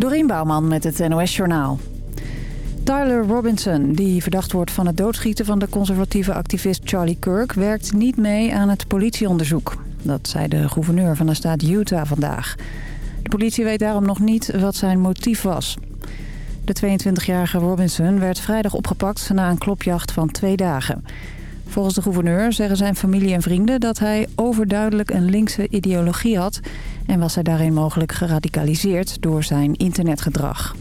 Dorien Bouwman met het NOS Journaal. Tyler Robinson, die verdacht wordt van het doodschieten van de conservatieve activist Charlie Kirk... werkt niet mee aan het politieonderzoek. Dat zei de gouverneur van de staat Utah vandaag. De politie weet daarom nog niet wat zijn motief was. De 22-jarige Robinson werd vrijdag opgepakt na een klopjacht van twee dagen. Volgens de gouverneur zeggen zijn familie en vrienden dat hij overduidelijk een linkse ideologie had... en was hij daarin mogelijk geradicaliseerd door zijn internetgedrag.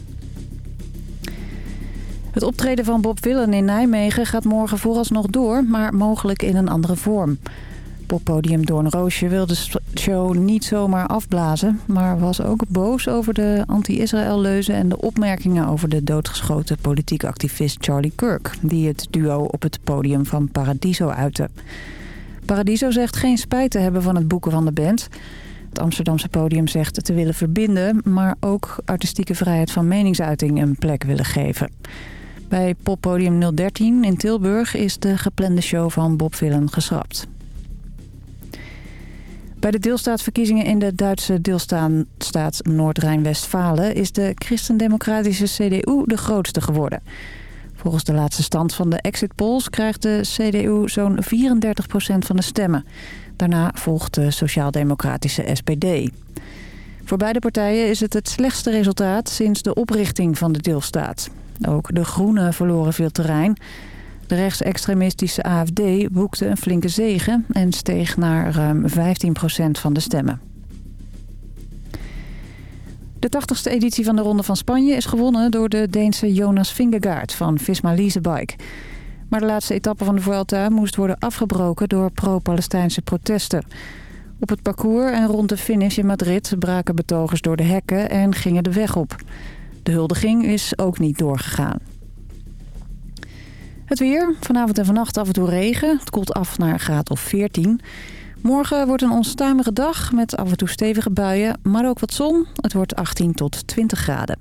Het optreden van Bob Willen in Nijmegen gaat morgen vooralsnog door, maar mogelijk in een andere vorm. Poppodium Doornroosje wil de show niet zomaar afblazen... maar was ook boos over de anti-Israël-leuzen... en de opmerkingen over de doodgeschoten politiek activist Charlie Kirk... die het duo op het podium van Paradiso uitte. Paradiso zegt geen spijt te hebben van het boeken van de band... Het Amsterdamse podium zegt te willen verbinden... maar ook artistieke vrijheid van meningsuiting een plek willen geven. Bij poppodium 013 in Tilburg is de geplande show van Bob Villen geschrapt. Bij de deelstaatsverkiezingen in de Duitse deelstaat Noord-Rijn-Westfalen... is de christendemocratische CDU de grootste geworden. Volgens de laatste stand van de exit polls krijgt de CDU zo'n 34% van de stemmen. Daarna volgt de sociaal-democratische SPD. Voor beide partijen is het het slechtste resultaat sinds de oprichting van de deelstaat. Ook de Groenen verloren veel terrein. De rechtsextremistische AFD boekte een flinke zege en steeg naar ruim 15% van de stemmen. De 80ste editie van de Ronde van Spanje is gewonnen door de Deense Jonas Vingegaard van Visma Leasebike. Maar de laatste etappe van de Vuelta moest worden afgebroken door pro-Palestijnse protesten. Op het parcours en rond de finish in Madrid braken betogers door de hekken en gingen de weg op. De huldiging is ook niet doorgegaan. Het weer. Vanavond en vannacht af en toe regen. Het koelt af naar een graad of 14. Morgen wordt een onstuimige dag met af en toe stevige buien, maar ook wat zon. Het wordt 18 tot 20 graden.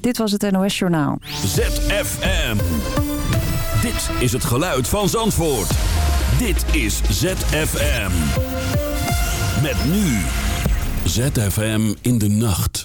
Dit was het NOS Journaal. ZFM. Dit is het geluid van Zandvoort. Dit is ZFM. Met nu. ZFM in de nacht.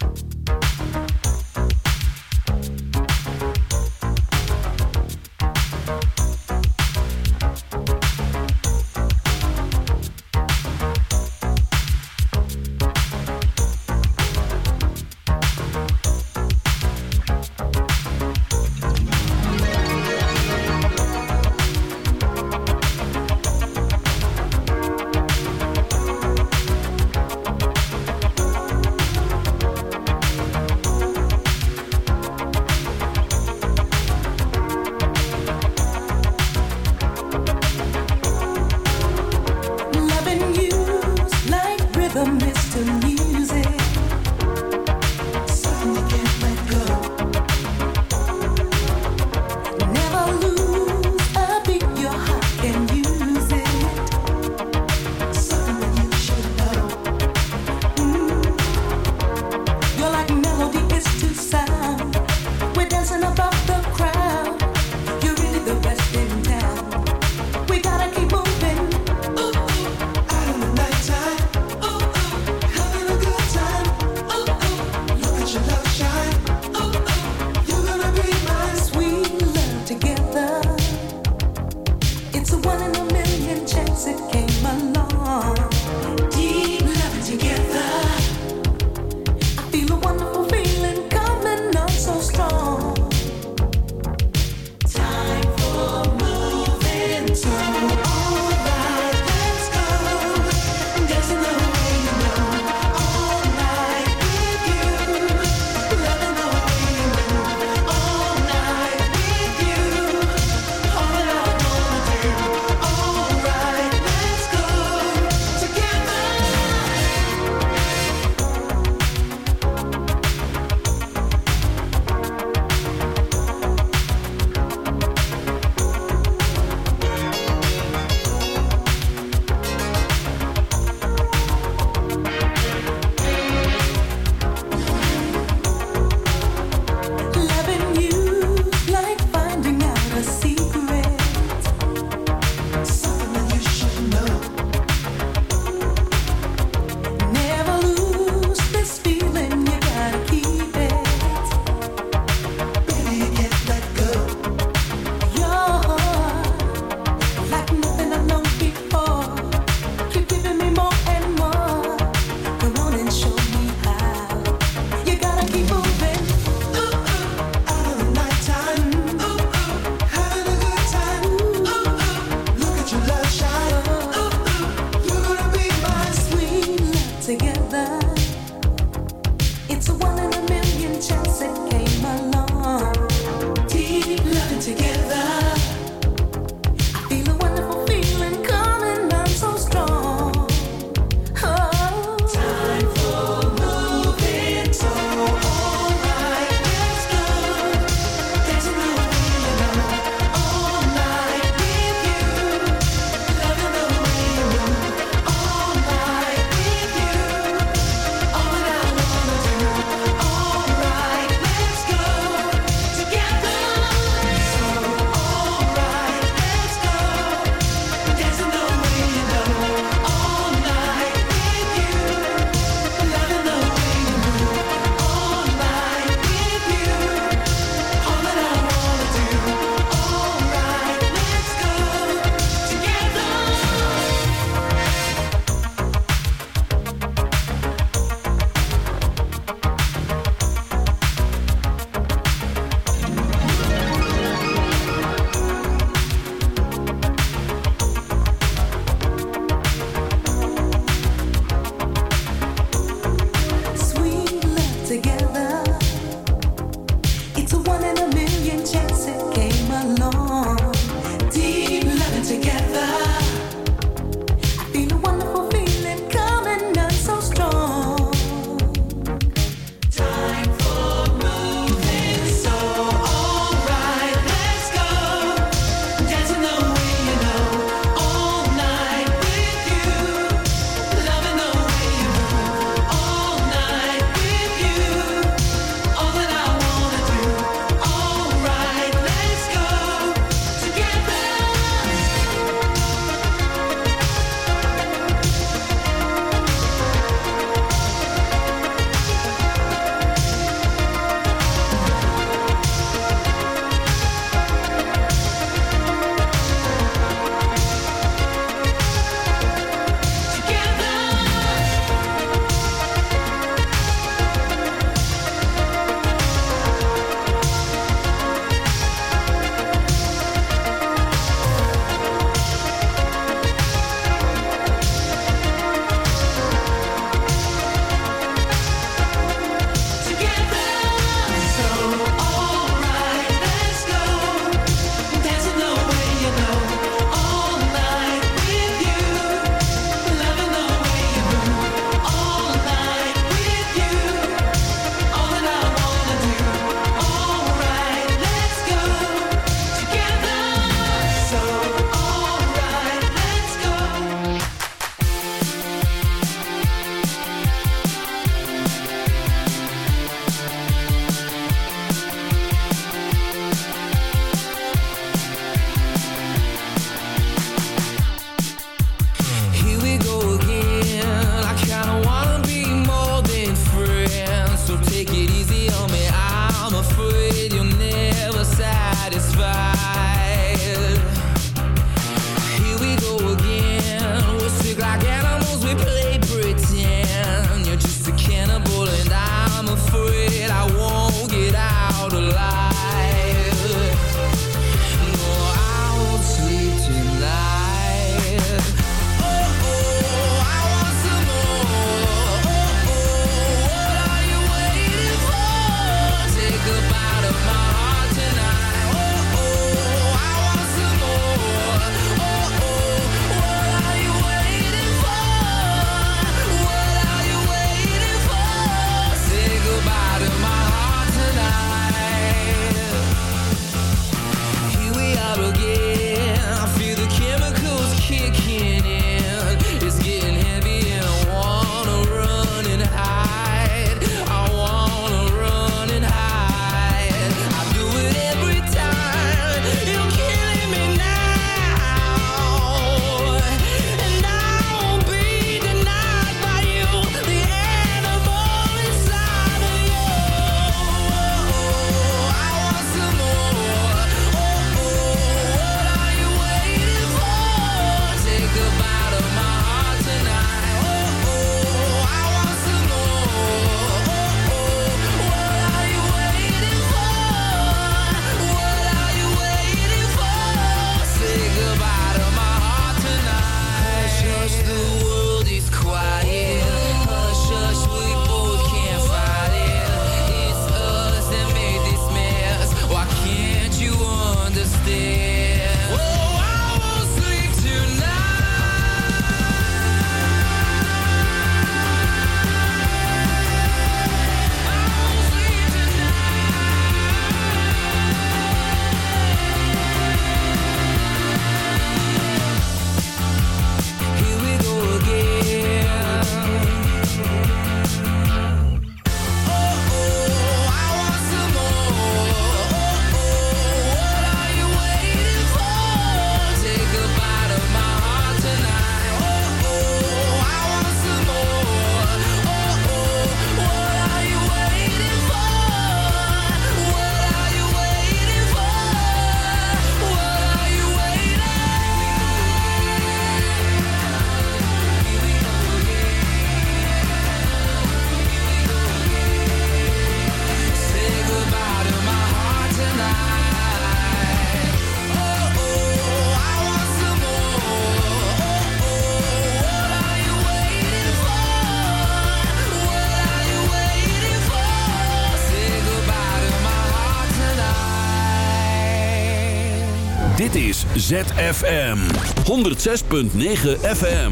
ZFM 106.9 FM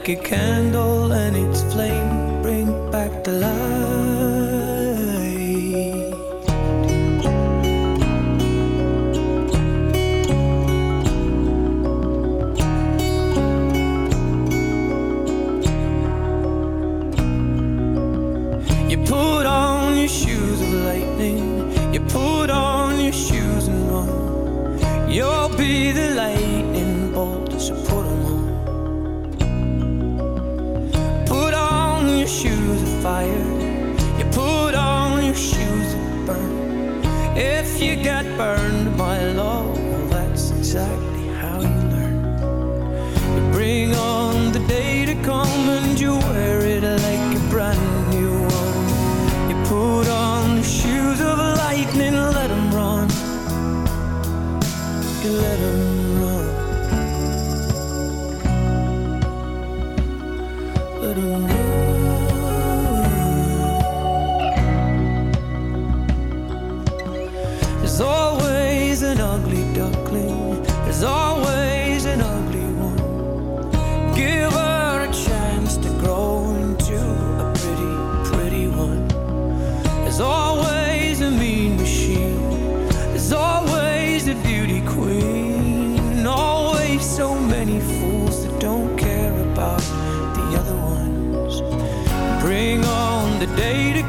like a candle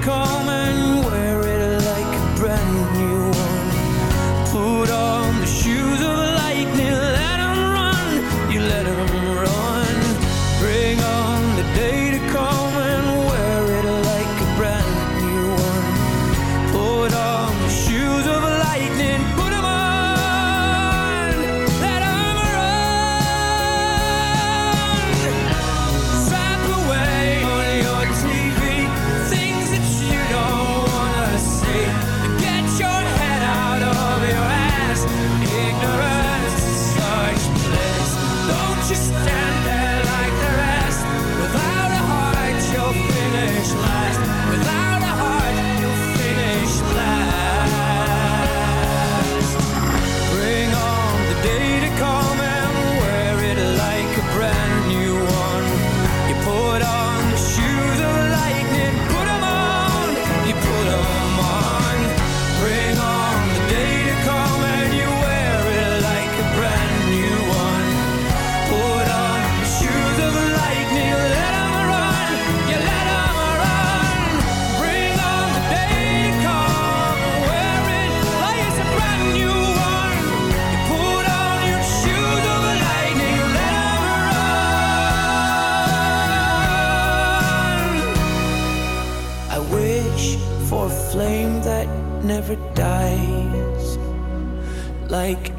call me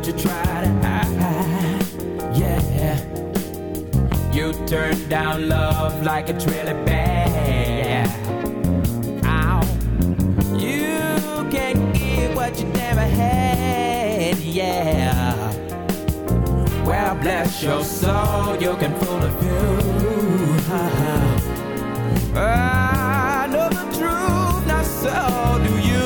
But you try to hide. Yeah. You turn down love like it's really bad. Ow. You can't give what you never had. Yeah. Well, bless your soul, you can fool a few. I know the truth, not so do? You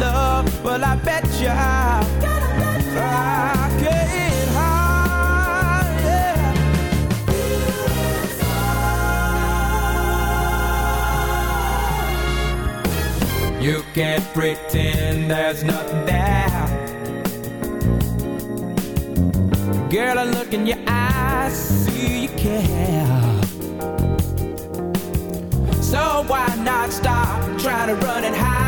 love. Well, I bet ya. I can't hide. Yeah. You can't pretend there's nothing there. Girl, I look in your eyes, see you care. So why not stop trying to run and hide?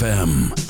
ZFM.